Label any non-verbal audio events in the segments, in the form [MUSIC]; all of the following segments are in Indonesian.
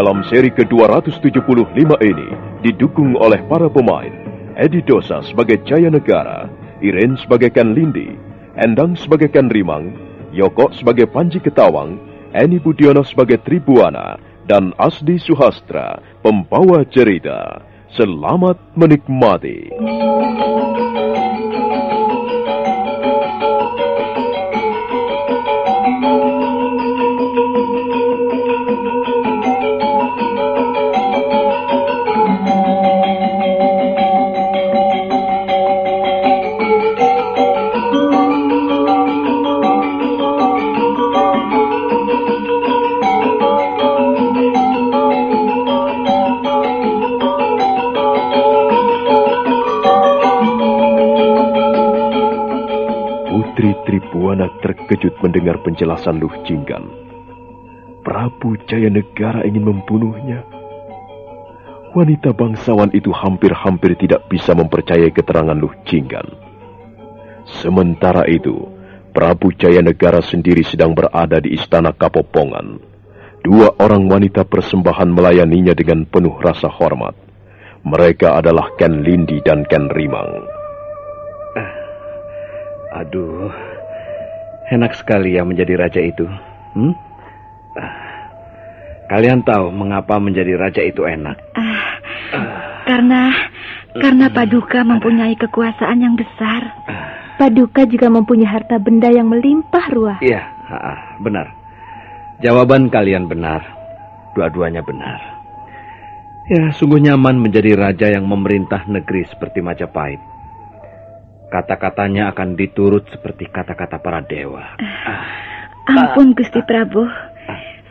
Dalam seri ke-275 ini didukung oleh para pemain Edi Dosa sebagai Jaya Negara, Iren sebagai Ken Lindi, Endang sebagai Ken Rimang, Yoko sebagai Panji Ketawang, Eni Budiono sebagai Tribuana, dan Asdi Suhastra, pembawa cerita. Selamat menikmati. Terkejut mendengar penjelasan Luh Jinggan. Prabu Jayanegara ingin membunuhnya. Wanita bangsawan itu hampir-hampir tidak bisa mempercayai keterangan Luh Jinggan. Sementara itu, Prabu Jayanegara sendiri sedang berada di istana Kapopongan. Dua orang wanita persembahan melayaninya dengan penuh rasa hormat. Mereka adalah Ken Lindi dan Ken Rimang. Aduh, enak sekali ya menjadi raja itu. Hmm? Ah, Kalian tahu mengapa menjadi raja itu enak? Karena karena Paduka mempunyai kekuasaan yang besar. Paduka juga mempunyai harta benda yang melimpah ruah. Iya, benar. Jawaban kalian benar. Dua-duanya benar. Ya, sungguh nyaman menjadi raja yang memerintah negeri seperti Majapahit. Kata-katanya akan diturut seperti kata-kata para dewa. Ampun Gusti Prabu.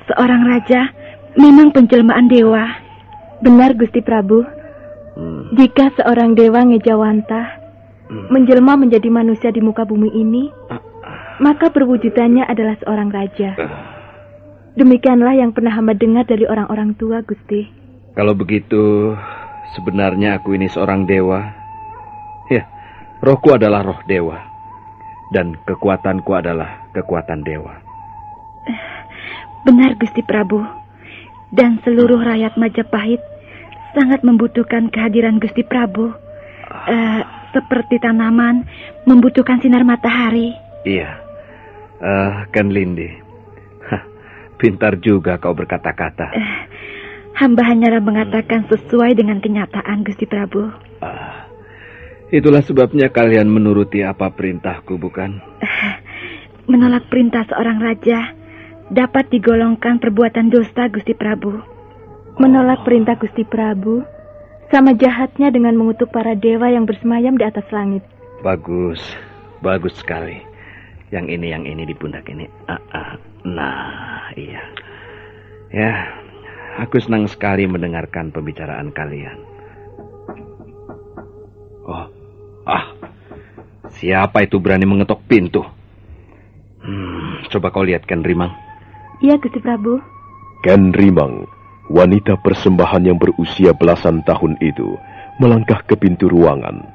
Seorang raja memang penjelmaan dewa. Benar Gusti Prabu. Hmm. Jika seorang dewa ngejawanta menjelma menjadi manusia di muka bumi ini, maka perwujudannya adalah seorang raja. Demikianlah yang pernah hamba dengar dari orang-orang tua, Gusti. Kalau begitu, sebenarnya aku ini seorang dewa. Rohku adalah roh dewa. Dan kekuatanku adalah kekuatan dewa. Benar Gusti Prabu. Dan seluruh rakyat Majapahit sangat membutuhkan kehadiran Gusti Prabu. Eh, seperti tanaman membutuhkan sinar matahari. Iya, Eh, Ken Lindi. Hah, pintar juga kau berkata-kata. Hamba hanyalah mengatakan sesuai dengan kenyataan Gusti Prabu. Ah, itulah sebabnya kalian menuruti apa perintahku, bukan? [SIGHS] Menolak perintah seorang raja dapat digolongkan perbuatan dosa Gusti Prabu. Menolak perintah Gusti Prabu sama jahatnya dengan mengutuk para dewa yang bersemayam di atas langit. Bagus, bagus sekali. Yang ini, yang ini di pundak ini. Ah, ah. Nah, iya. Ya, aku senang sekali mendengarkan pembicaraan kalian. Oh, siapa itu berani mengetok pintu? Hmm, coba kau lihat Ken Rimang. Iya, Gusti Prabu. Ken Rimang, wanita persembahan yang berusia belasan tahun itu, melangkah ke pintu ruangan.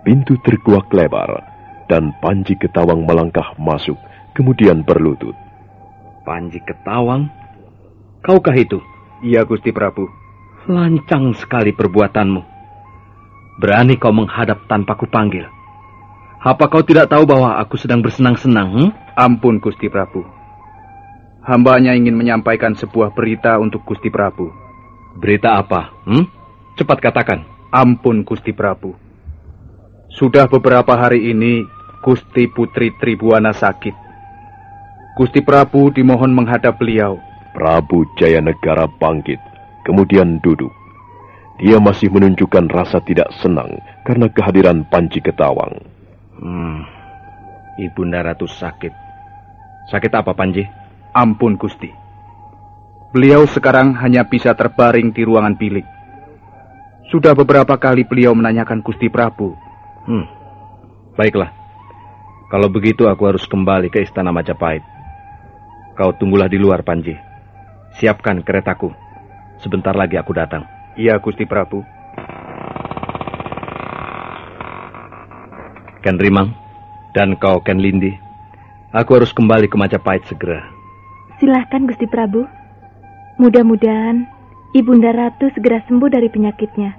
Pintu terkuak lebar, dan Panji Ketawang melangkah masuk, kemudian berlutut. Panji Ketawang? Kaukah itu? Iya, Gusti Prabu. Lancang sekali perbuatanmu. Berani kau menghadap tanpa kupanggil. Apa kau tidak tahu bahwa aku sedang bersenang-senang? Hmm? Ampun, Gusti Prabu. Hambanya ingin menyampaikan sebuah berita untuk Gusti Prabu. Berita apa? Hmm? Cepat katakan. Ampun, Gusti Prabu. Sudah beberapa hari ini Gusti Putri Tribuana sakit. Gusti Prabu dimohon menghadap beliau. Prabu Jayanegara bangkit, kemudian duduk. Dia masih menunjukkan rasa tidak senang karena kehadiran Panji Ketawang. Hmm. Ibunda Ratu sakit. Sakit apa, Panji? Ampun, Gusti. Beliau sekarang hanya bisa terbaring di ruangan bilik. Sudah beberapa kali beliau menanyakan Gusti Prabu. Hmm. Baiklah. Kalau begitu aku harus kembali ke istana Majapahit. Kau tunggulah di luar, Panji. Siapkan keretaku. Sebentar lagi aku datang. Iya, Gusti Prabu. Ken Rimang dan kau Ken Lindi. Aku harus kembali ke Majapahit segera. Silahkan, Gusti Prabu. Mudah-mudahan Ibunda Ratu segera sembuh dari penyakitnya.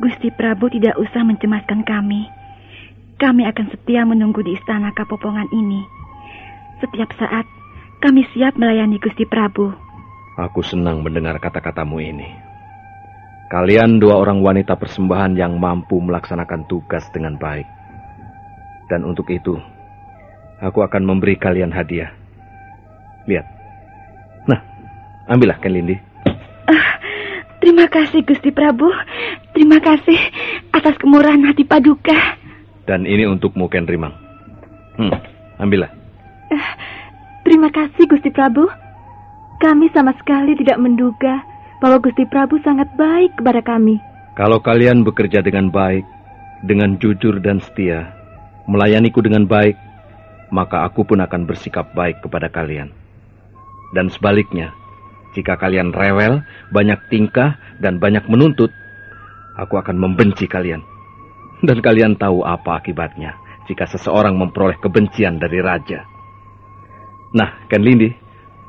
Gusti Prabu tidak usah mencemaskan kami. Kami akan setia menunggu di istana Kapopongan ini. Setiap saat, kami siap melayani Gusti Prabu. Aku senang mendengar kata-katamu ini. Kalian dua orang wanita persembahan yang mampu melaksanakan tugas dengan baik. Dan untuk itu, aku akan memberi kalian hadiah. Lihat. Nah, ambillah Ken Lindi. Ah, terima kasih Gusti Prabu. Terima kasih atas kemurahan hati Paduka. Dan ini untukmu, Ken Rimang. Hmm, ambillah. Uh, terima kasih, Gusti Prabu. Kami sama sekali tidak menduga bahwa Gusti Prabu sangat baik kepada kami. Kalau kalian bekerja dengan baik, dengan jujur dan setia, melayaniku dengan baik, maka aku pun akan bersikap baik kepada kalian. Dan sebaliknya, jika kalian rewel, banyak tingkah, dan banyak menuntut, aku akan membenci kalian. Dan kalian tahu apa akibatnya jika seseorang memperoleh kebencian dari raja. Nah, Ken Lindi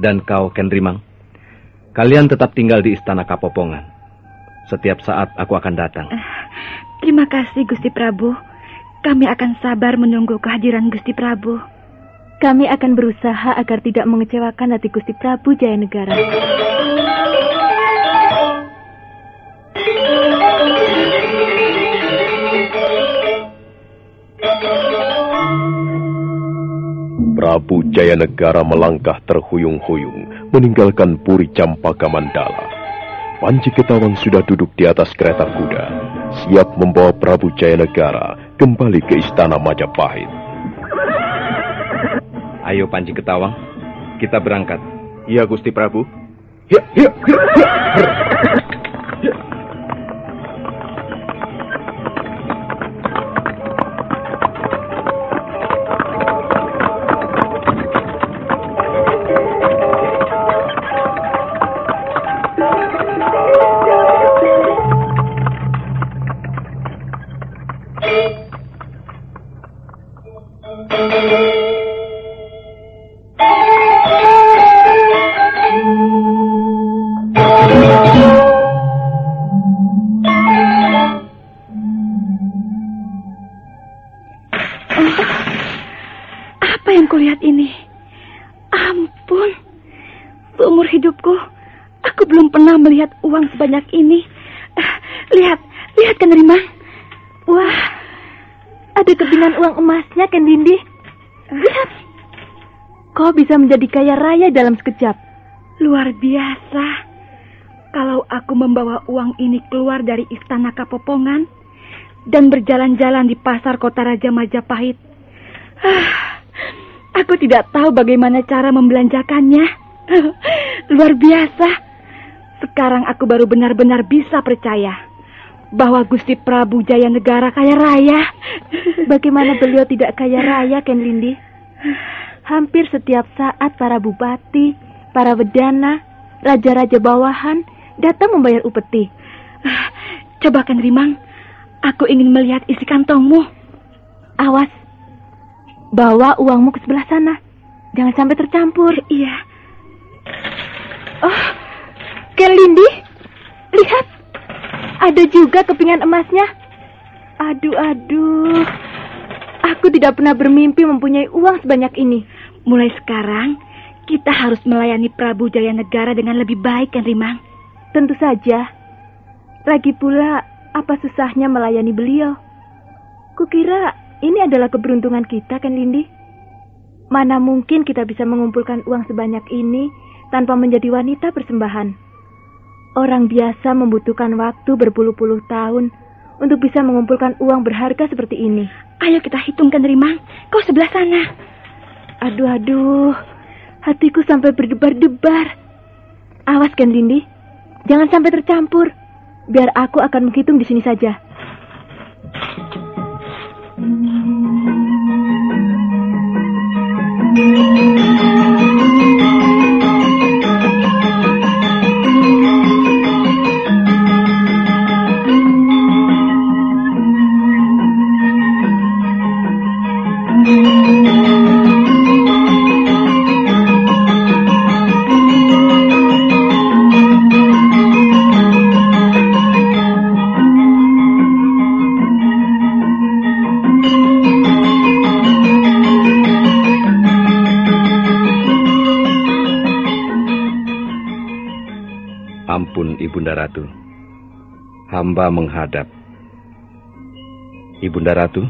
dan kau Ken Rimang, kalian tetap tinggal di istana Kapopongan. Setiap saat aku akan datang. Uh, terima kasih Gusti Prabu. Kami akan sabar menunggu kehadiran Gusti Prabu. Kami akan berusaha agar tidak mengecewakan hati Gusti Prabu Jaya Negara. Prabu Jayanegara melangkah terhuyung-huyung meninggalkan Puri Campaka Mandala. Panji Ketawang sudah duduk di atas kereta kuda, siap membawa Prabu Jayanegara kembali ke istana Majapahit. Ayo Panji Ketawang, kita berangkat. Iya Gusti Prabu. Ya, ya, ya, ya. Uang emasnya, Ken Lindi. Lihat. Kau bisa menjadi kaya raya dalam sekejap. Luar biasa. Kalau aku membawa uang ini keluar dari istana Kapopongan dan berjalan-jalan di pasar kota Raja Majapahit. Ah, aku tidak tahu bagaimana cara membelanjakannya. [LAUGHS] Luar biasa. Sekarang aku baru benar-benar bisa percaya bahwa Gusti Prabu Jaya Negara kaya raya. Bagaimana beliau tidak kaya raya, Ken Lindi? Hampir setiap saat para bupati, para wedana, raja-raja bawahan datang membayar upeti. Coba kan Rimang, aku ingin melihat isi kantongmu. Awas, bawa uangmu ke sebelah sana. Jangan sampai tercampur. Iya. Oh, Ken Lindi. Ada juga kepingan emasnya. Aduh, aduh. Aku tidak pernah bermimpi mempunyai uang sebanyak ini. Mulai sekarang, kita harus melayani Prabu Jaya Negara dengan lebih baik kan Rimang? Tentu saja. Lagi pula, apa susahnya melayani beliau? Kukira ini adalah keberuntungan kita kan, Lindi? Mana mungkin kita bisa mengumpulkan uang sebanyak ini tanpa menjadi wanita persembahan? Orang biasa membutuhkan waktu berpuluh-puluh tahun untuk bisa mengumpulkan uang berharga seperti ini. Ayo kita hitungkan Rimang. Kau sebelah sana. Aduh, aduh. Hatiku sampai berdebar-debar. Awas kan, Lindi. Jangan sampai tercampur. Biar aku akan menghitung di sini saja. Hamba menghadap. Ibunda Ratu,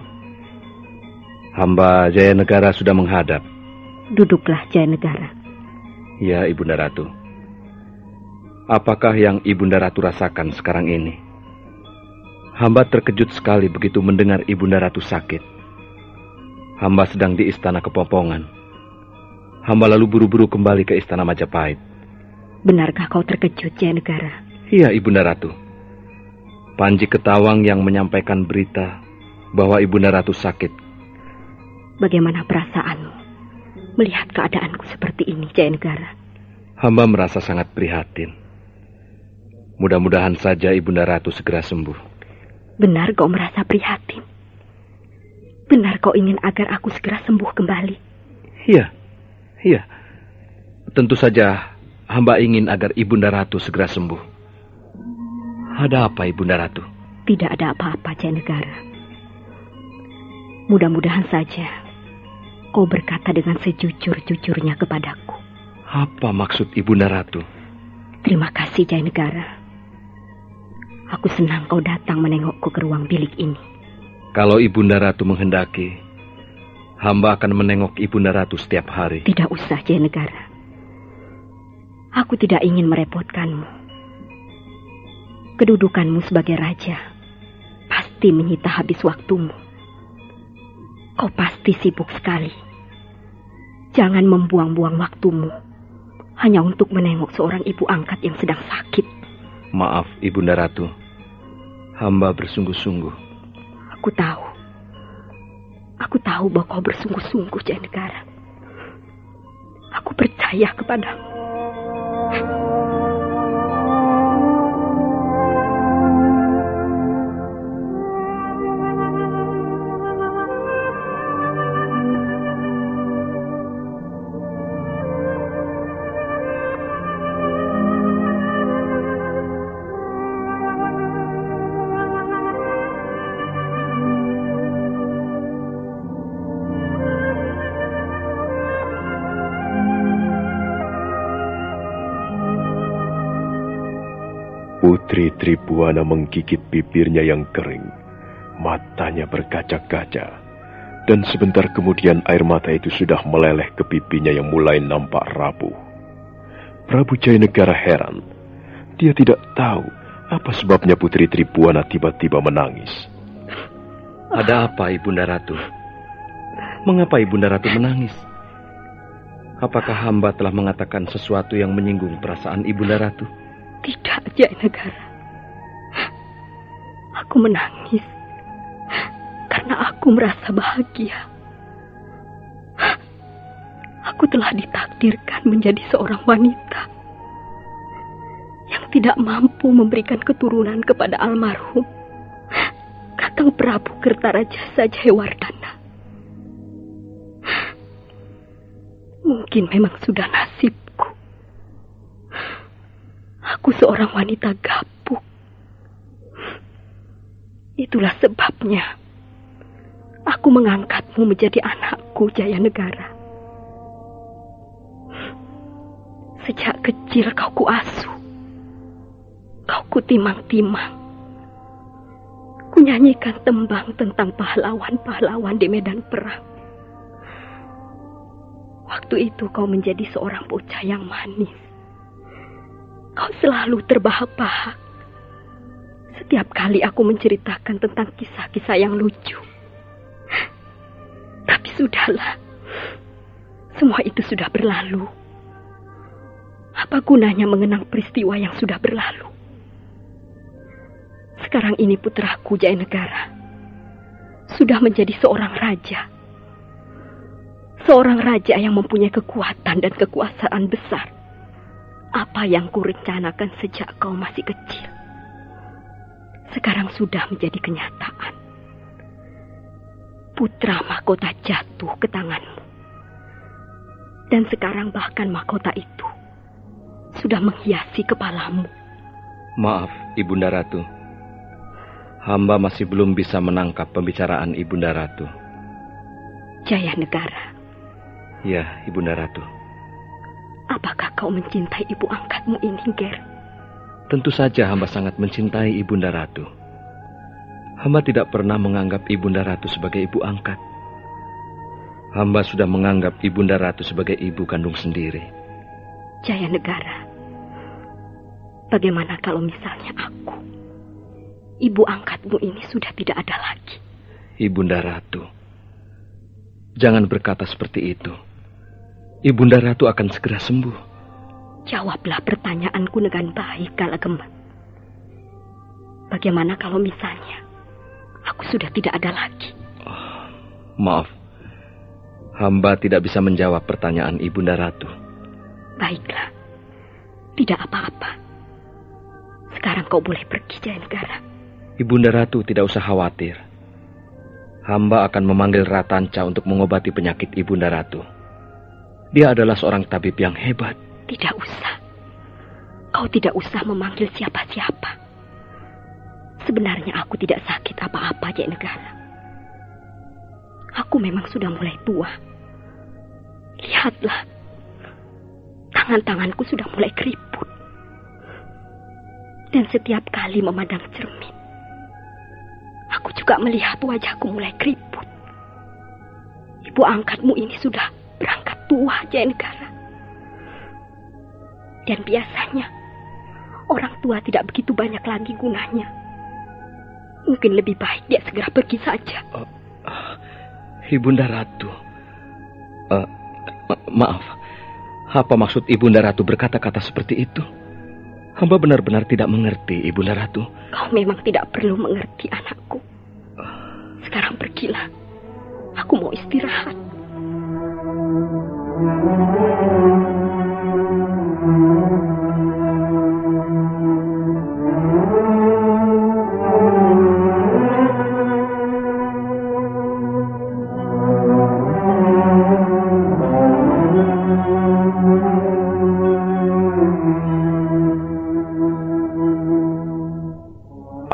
hamba Jaya Negara sudah menghadap. Duduklah Jaya Negara. Ya, Ibunda Ratu. Apakah yang Ibunda Ratu rasakan sekarang ini? Hamba terkejut sekali begitu mendengar Ibunda Ratu sakit. Hamba sedang di istana Kepopongan. Hamba lalu buru-buru kembali ke istana Majapahit. Benarkah kau terkejut, Jaya Negara? Iya, Ibunda Ratu. Panji Ketawang yang menyampaikan berita bahwa Ibunda Ratu sakit. Bagaimana perasaanmu melihat keadaanku seperti ini, Jaya Negara? Hamba merasa sangat prihatin. Mudah-mudahan saja Ibunda Ratu segera sembuh. Benar kau merasa prihatin? Benar kau ingin agar aku segera sembuh kembali? Iya, iya. Tentu saja hamba ingin agar Ibunda Ratu segera sembuh. Ada apa Ibunda Ratu? Tidak ada apa-apa, Jaya Negara. Mudah-mudahan saja kau berkata dengan sejujur-jujurnya kepadaku. Apa maksud Ibunda Ratu? Terima kasih, Jaya Negara. Aku senang kau datang menengokku ke ruang bilik ini. Kalau Ibunda Ratu menghendaki, hamba akan menengok Ibunda Ratu setiap hari. Tidak usah, Jaya Negara. Aku tidak ingin merepotkanmu. Kedudukanmu sebagai raja pasti menyita habis waktumu. Kau pasti sibuk sekali. Jangan membuang-buang waktumu hanya untuk menengok seorang ibu angkat yang sedang sakit. Maaf, Ibunda Ratu. Hamba bersungguh-sungguh. Aku tahu. Aku tahu bahwa kau bersungguh-sungguh, Jaya Negara. Aku percaya kepadamu. Putri Tribuana menggigit bibirnya yang kering. Matanya berkaca-kaca. Dan sebentar kemudian air mata itu sudah meleleh ke pipinya yang mulai nampak rapuh. Prabu Jayanegara heran. Dia tidak tahu apa sebabnya Putri Tribuana tiba-tiba menangis. Ada apa Ibunda Ratu? Mengapa Ibunda Ratu menangis? Apakah hamba telah mengatakan sesuatu yang menyinggung perasaan Ibunda Ratu? Tidak, Jaya Negara. Aku menangis karena aku merasa bahagia. Aku telah ditakdirkan menjadi seorang wanita yang tidak mampu memberikan keturunan kepada almarhum Kakang Prabu Kertaraja Sajewardana. Mungkin memang sudah nasibku. Aku seorang wanita gapuk. Itulah sebabnya aku mengangkatmu menjadi anakku, Jaya Negara. Sejak kecil kau kuasuh. Kau kutimang-timang. Kunyanyikan tembang tentang pahlawan-pahlawan di medan perang. Waktu itu kau menjadi seorang bocah yang manis. Kau selalu terbahak-bahak. Setiap kali aku menceritakan tentang kisah-kisah yang lucu. Tapi sudahlah. Semua itu sudah berlalu. Apa gunanya mengenang peristiwa yang sudah berlalu? Sekarang ini putraku Jaya Negara sudah menjadi seorang raja. Seorang raja yang mempunyai kekuatan dan kekuasaan besar. Apa yang kurencanakan sejak kau masih kecil. Sekarang sudah menjadi kenyataan. Putra mahkota jatuh ke tanganmu. Dan sekarang bahkan mahkota itu sudah menghiasi kepalamu. Maaf, Ibunda Ratu. Hamba masih belum bisa menangkap pembicaraan Ibunda Ratu. Jaya Negara. Ya, Ibunda Ratu. Apakah kau mencintai ibu angkatmu ini, Ger? Tentu saja hamba sangat mencintai Ibunda Ratu. Hamba tidak pernah menganggap Ibunda Ratu sebagai ibu angkat. Hamba sudah menganggap Ibunda Ratu sebagai ibu kandung sendiri. Jaya Negara. Bagaimana kalau misalnya aku, ibu angkatmu ini sudah tidak ada lagi? Ibunda Ratu, jangan berkata seperti itu. Ibunda Ratu akan segera sembuh. Jawablah pertanyaanku dengan baik, Kalageman. Bagaimana kalau misalnya aku sudah tidak ada lagi? Oh, maaf, hamba tidak bisa menjawab pertanyaan Ibunda Ratu. Baiklah, tidak apa-apa. Sekarang kau boleh pergi, Jaya Negara. Ibunda Ratu tidak usah khawatir. Hamba akan memanggil Ratanca untuk mengobati penyakit Ibunda Ratu. Dia adalah seorang tabib yang hebat. Tidak usah. Kau tidak usah memanggil siapa-siapa. Sebenarnya aku tidak sakit apa-apa, Jaya Negara. Aku memang sudah mulai tua. Lihatlah. Tangan-tanganku sudah mulai keriput. Dan setiap kali memandang cermin, aku juga melihat wajahku mulai keriput. Ibu angkatmu ini sudah berangkat tua, Jaya Negara. Dan biasanya, orang tua tidak begitu banyak lagi gunanya. Mungkin lebih baik dia segera pergi saja. Uh, uh, Ibunda Ratu. Uh, ma maaf, apa maksud Ibunda Ratu berkata-kata seperti itu? Hamba benar-benar tidak mengerti, Ibunda Ratu. Kau memang tidak perlu mengerti, anakku. Sekarang pergilah. Aku mau istirahat.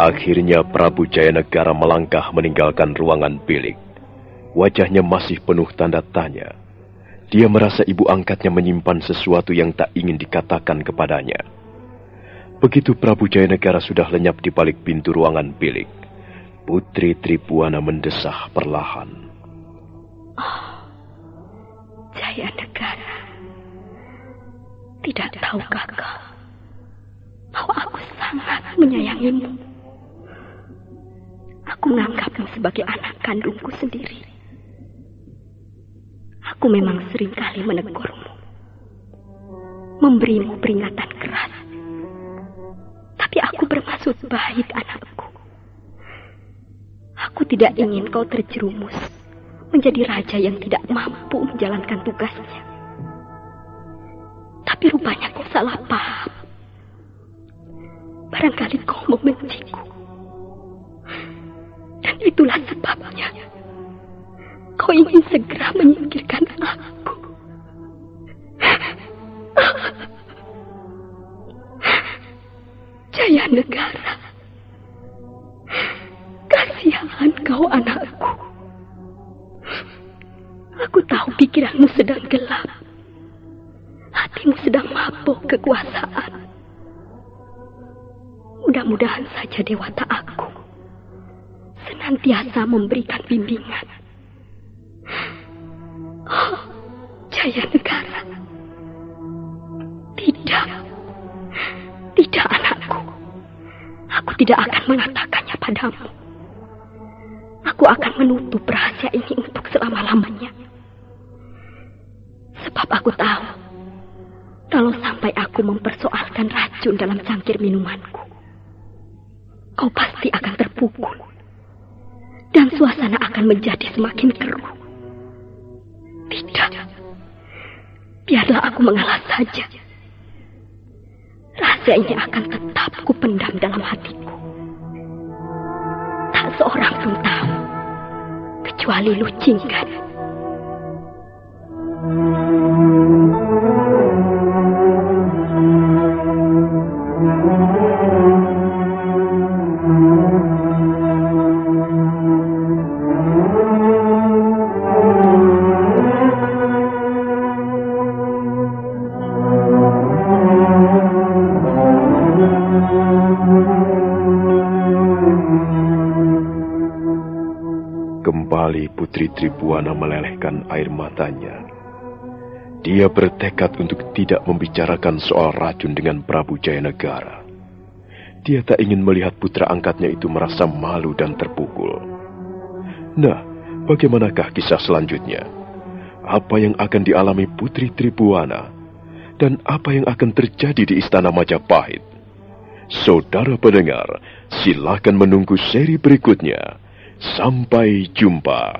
Akhirnya Prabu Jayanegara melangkah meninggalkan ruangan bilik. Wajahnya masih penuh tanda tanya. Dia merasa ibu angkatnya menyimpan sesuatu yang tak ingin dikatakan kepadanya. Begitu Prabu Jayanegara sudah lenyap di balik pintu ruangan bilik, Putri Tripuana mendesah perlahan. Oh, Jayanegara, tidak tahukah kau bahwa aku sangat menyayangimu? Aku menganggapmu sebagai anak kandungku sendiri. Aku memang sering kali menegurmu. Memberimu peringatan keras. Tapi aku bermaksud baik anakku. Aku tidak ingin kau terjerumus menjadi raja yang tidak mampu menjalankan tugasnya. Tapi rupanya kau salah paham. Barangkali kau membenciku. Dan itulah sebabnya kau ingin segera menyingkirkan aku. Jaya negara. Kasihan kau anakku. Aku tahu pikiranmu sedang gelap. Hatimu sedang mabuk kekuasaan. Mudah-mudahan saja dewata aku senantiasa memberikan bimbingan. Jaya Negara. Tidak. Tidak anakku. Aku tidak akan mengatakannya padamu. Aku akan menutup rahasia ini untuk selama-lamanya. Sebab aku tahu, kalau sampai aku mempersoalkan racun dalam cangkir minumanku, kau pasti akan terpukul dan suasana akan menjadi semakin keruh. Tidak. Biarlah aku mengalah saja. Rahasia ini akan tetap kupendam dalam hatiku. Tak seorang pun tahu. Kecuali Lu Jinggan. Putri Tribuana melelehkan air matanya. Dia bertekad untuk tidak membicarakan soal racun dengan Prabu Jayanegara. Dia tak ingin melihat putra angkatnya itu merasa malu dan terpukul. Nah, bagaimanakah kisah selanjutnya? Apa yang akan dialami Putri Tribuana? Dan apa yang akan terjadi di Istana Majapahit? Saudara pendengar, silakan menunggu seri berikutnya. Sampai jumpa.